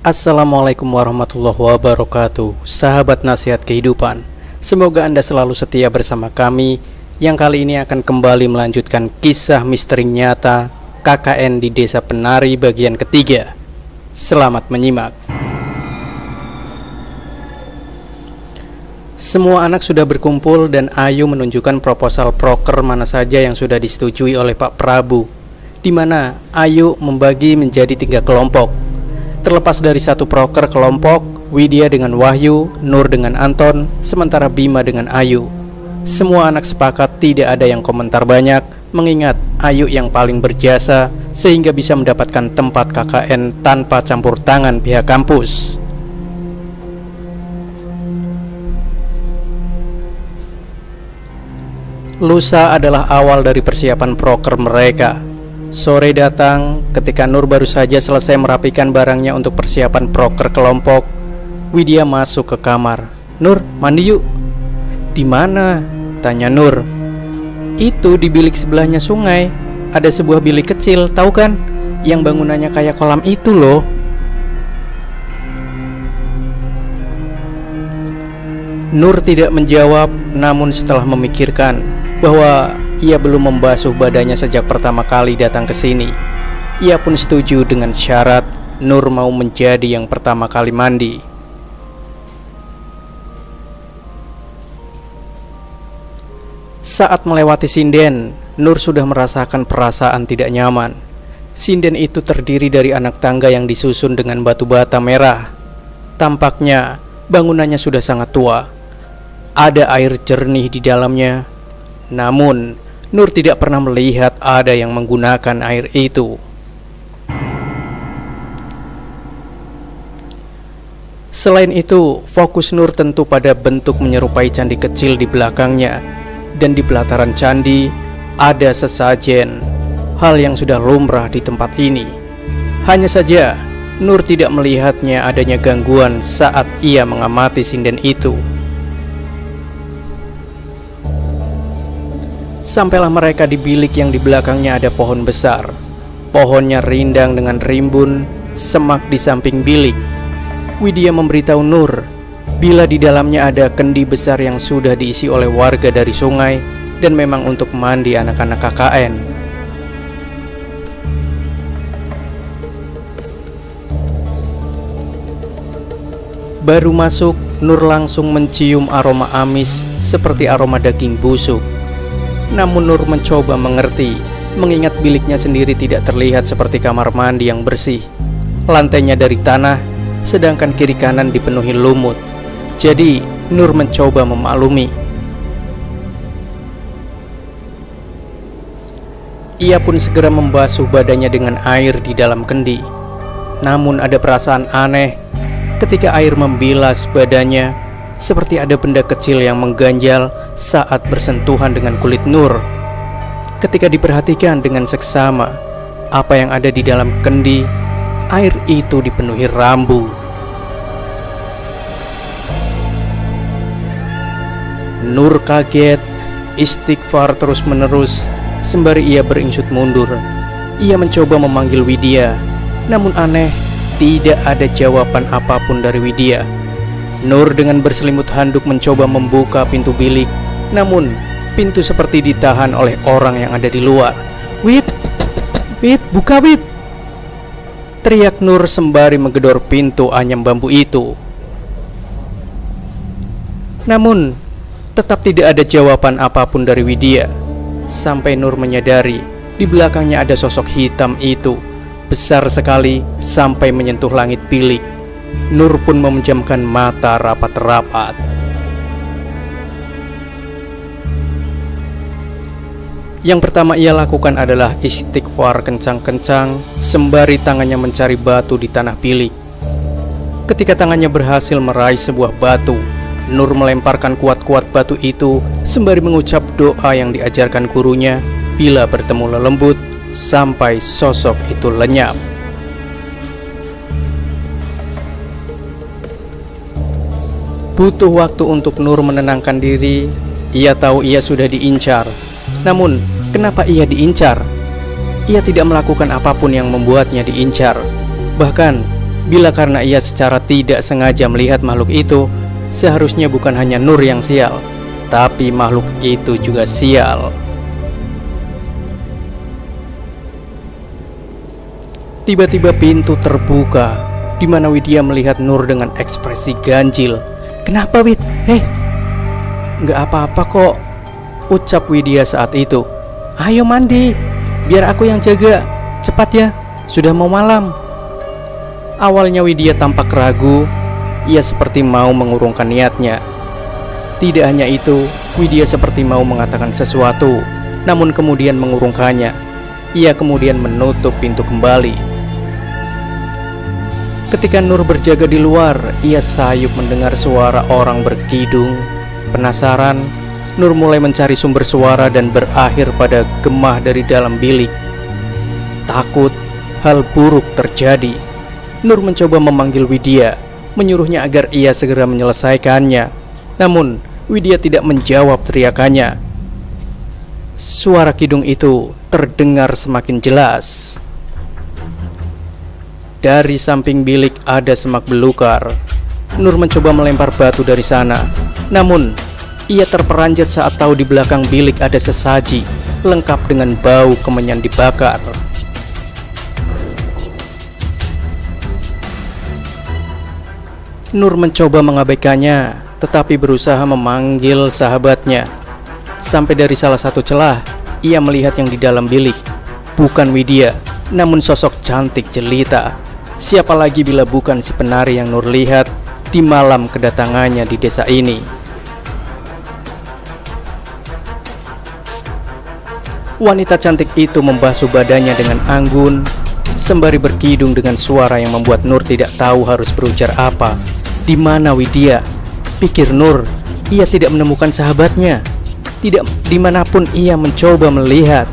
Assalamualaikum warahmatullahi wabarakatuh Sahabat nasihat kehidupan. Semoga Anda selalu setia bersama kami Yang kali ini akan kembali melanjutkan kisah misteri nyata KKN di Desa Penari bagian ketiga. Selamat menyimak. Semua anak sudah berkumpul dan Ayu menunjukkan proposal proker mana saja yang sudah disetujui oleh Pak Prabu di mana Ayu membagi menjadi tiga kelompok. Terlepas dari satu proker kelompok, Widya dengan Wahyu, Nur dengan Anton, sementara Bima dengan Ayu. Semua anak sepakat tidak ada yang komentar banyak, mengingat Ayu yang paling berjasa sehingga bisa mendapatkan tempat KKN tanpa campur tangan pihak kampus. Lusa adalah awal dari persiapan proker mereka Sore datang ketika Nur baru saja selesai merapikan barangnya untuk persiapan proker kelompok. Widya masuk ke kamar. "Nur, mandi yuk." "Di mana?" tanya Nur. "Itu di bilik sebelahnya sungai. Ada sebuah bilik kecil, tahu kan? Yang bangunannya kayak kolam itu loh." Nur tidak menjawab, namun setelah memikirkan bahwa ia belum membasuh badannya sejak pertama kali datang ke sini. Ia pun setuju dengan syarat Nur mau menjadi yang pertama kali mandi. Saat melewati sinden, Nur sudah merasakan perasaan tidak nyaman. Sinden itu terdiri dari anak tangga yang disusun dengan batu bata merah. Tampaknya bangunannya sudah sangat tua. Ada air jernih di dalamnya. Namun, Nur tidak pernah melihat ada yang menggunakan air itu. Selain itu, fokus Nur tentu pada bentuk menyerupai candi kecil di belakangnya, dan di pelataran candi ada sesajen, hal yang sudah lumrah di tempat ini. Hanya saja, Nur tidak melihatnya adanya gangguan saat ia mengamati sinden itu. Sampailah mereka di bilik yang di belakangnya ada pohon besar. Pohonnya rindang dengan rimbun, semak di samping bilik. Widya memberitahu Nur bila di dalamnya ada kendi besar yang sudah diisi oleh warga dari sungai dan memang untuk mandi anak-anak KKN. Baru masuk, Nur langsung mencium aroma amis seperti aroma daging busuk. Namun Nur mencoba mengerti, mengingat biliknya sendiri tidak terlihat seperti kamar mandi yang bersih. Lantainya dari tanah, sedangkan kiri kanan dipenuhi lumut. Jadi, Nur mencoba memaklumi. Ia pun segera membasuh badannya dengan air di dalam kendi. Namun ada perasaan aneh ketika air membilas badannya seperti ada benda kecil yang mengganjal saat bersentuhan dengan kulit Nur. Ketika diperhatikan dengan seksama, apa yang ada di dalam kendi, air itu dipenuhi rambu. Nur kaget, istighfar terus-menerus, sembari ia beringsut mundur. Ia mencoba memanggil Widya, namun aneh, tidak ada jawaban apa pun dari Widya. Nur dengan berselimut handuk mencoba membuka pintu bilik, namun pintu seperti ditahan oleh orang yang ada di luar. Wit, Wit, buka Wit! Teriak Nur sembari menggedor pintu anyam bambu itu. Namun, tetap tidak ada jawaban apa pun dari Widya. Sampai Nur menyadari di belakangnya ada sosok hitam itu, besar sekali sampai menyentuh langit bilik. Nur pun memejamkan mata rapat-rapat. Yang pertama ia lakukan adalah istighfar kencang-kencang sembari tangannya mencari batu di tanah bilik. Ketika tangannya berhasil meraih sebuah batu, Nur melemparkan kuat-kuat batu itu sembari mengucap doa yang diajarkan gurunya bila bertemu lelembut sampai sosok itu lenyap. Butuh waktu untuk Nur menenangkan diri. Ia tahu ia sudah diincar. Namun, kenapa ia diincar? Ia tidak melakukan apa pun yang membuatnya diincar. Bahkan, Bila karena ia secara tidak sengaja melihat makhluk itu, seharusnya bukan hanya Nur yang sial, tapi makhluk itu juga sial. Tiba-tiba pintu terbuka, di mana Widya melihat Nur dengan ekspresi ganjil. Kenapa Wid? Hei, nggak apa-apa kok, ucap Widya saat itu. Ayo mandi, biar aku yang jaga. Cepat ya, sudah mau malam. Awalnya Widya tampak ragu, ia seperti mau mengurungkan niatnya. Tidak hanya itu, Widya seperti mau mengatakan sesuatu, namun kemudian mengurungkannya. Ia kemudian menutup pintu kembali. Ketika Nur berjaga di luar, ia sayup mendengar suara orang berkidung. Penasaran, Nur mulai mencari sumber suara dan berakhir pada gemah dari dalam bilik. Takut hal buruk terjadi. Nur mencoba memanggil Widya, menyuruhnya agar ia segera menyelesaikannya. Namun, Widya tidak menjawab teriakannya. Suara kidung itu terdengar semakin jelas. Dari samping bilik ada semak belukar. Nur mencoba melempar batu dari sana. Namun, ia terperanjat saat tahu di belakang bilik ada sesaji lengkap dengan bau kemenyan dibakar. Nur mencoba mengabaikannya, tetapi berusaha memanggil sahabatnya. Sampai dari salah satu celah, ia melihat yang di dalam bilik. Bukan Widya, namun sosok cantik jelita. Siapa lagi bila bukan si penari yang Nur lihat di malam kedatangannya di desa ini. Wanita cantik itu membasuh badannya dengan anggun, sembari berkidung dengan suara yang membuat Nur tidak tahu harus berujar apa. Di mana Widya? Pikir Nur, ia tidak menemukan sahabatnya. Tidak di mana pun ia mencoba melihat.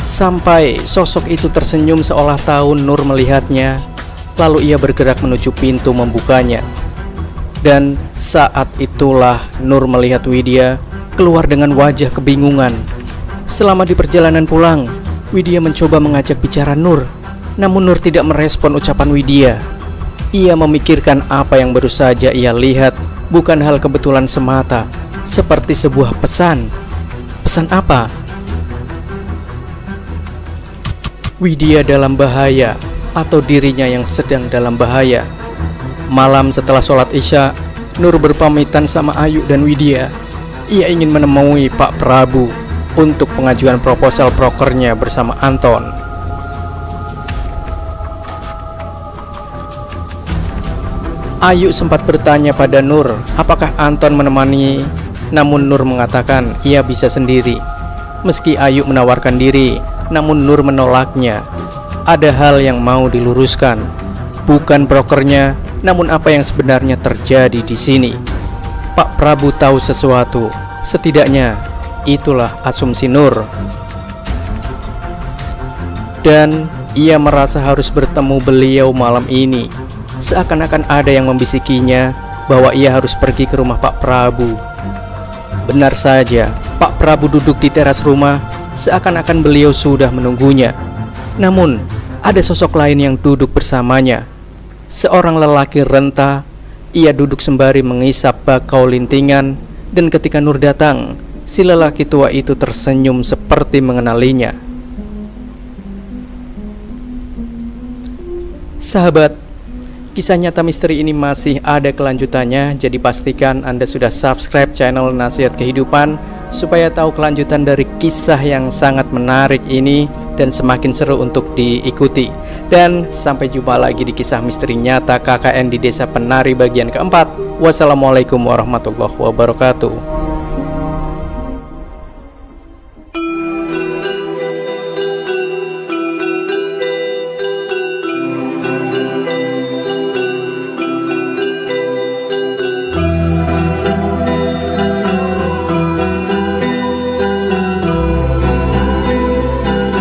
Sampai sosok itu tersenyum seolah tahu Nur melihatnya, lalu ia bergerak menuju pintu membukanya. Dan saat itulah Nur melihat Widya keluar dengan wajah kebingungan. Selama di perjalanan pulang, Widya mencoba mengajak bicara Nur, namun Nur tidak merespon ucapan Widya. Ia memikirkan apa yang baru saja ia lihat, bukan hal kebetulan semata, seperti sebuah pesan. Pesan apa? Widya dalam bahaya atau dirinya yang sedang dalam bahaya. Malam setelah sholat Isya, Nur berpamitan sama Ayu dan Widya. Ia ingin menemui Pak Prabu untuk pengajuan proposal prokernya bersama Anton. Ayu sempat bertanya pada Nur, apakah Anton menemani? Namun Nur mengatakan ia bisa sendiri. Meski Ayu menawarkan diri, namun Nur menolaknya. Ada hal yang mau diluruskan, bukan brokernya, namun apa yang sebenarnya terjadi di sini. Pak Prabu tahu sesuatu, setidaknya Itulah asumsi Nur. Dan ia merasa harus bertemu beliau malam ini. Seakan-akan ada yang membisikinya bahwa ia harus pergi ke rumah Pak Prabu. Benar saja, Pak Prabu duduk di teras rumah seakan-akan beliau sudah menunggunya. Namun, ada sosok lain yang duduk bersamanya. Seorang lelaki renta, ia duduk sembari mengisap bakau lintingan dan ketika Nur datang, Si lelaki tua itu tersenyum seperti mengenalinya. Sahabat, kisah nyata misteri ini masih ada kelanjutannya, jadi pastikan Anda sudah subscribe channel Nasihat Kehidupan supaya tahu kelanjutan dari kisah yang sangat menarik ini dan semakin seru untuk diikuti. Dan sampai jumpa lagi di kisah misteri nyata KKN di Desa Penari bagian keempat. Wassalamualaikum warahmatullahi wabarakatuh.